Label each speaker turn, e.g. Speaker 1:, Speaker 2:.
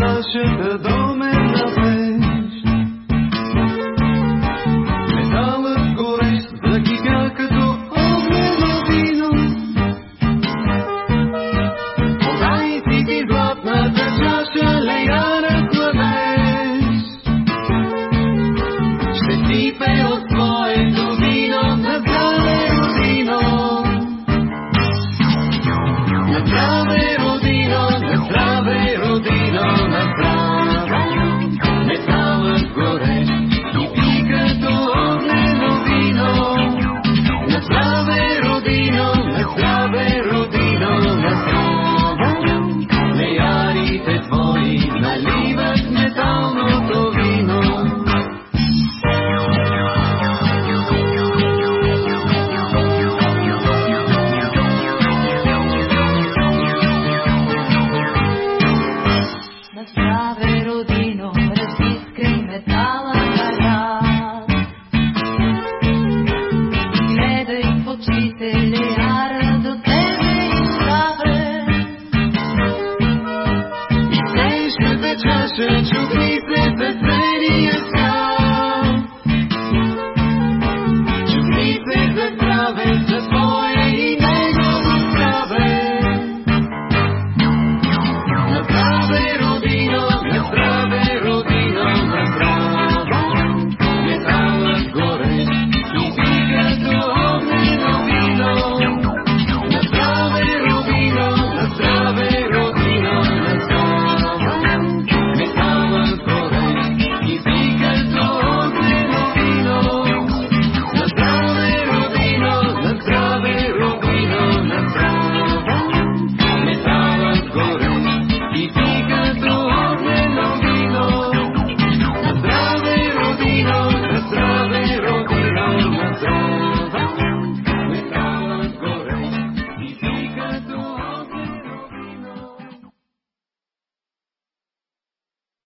Speaker 1: нашата доменна пещ. Металът горещ загига като огнено вино. Подай ти ти златната чаша, леяра кладеш. Ще ти пе от твоето вино. chance into pieces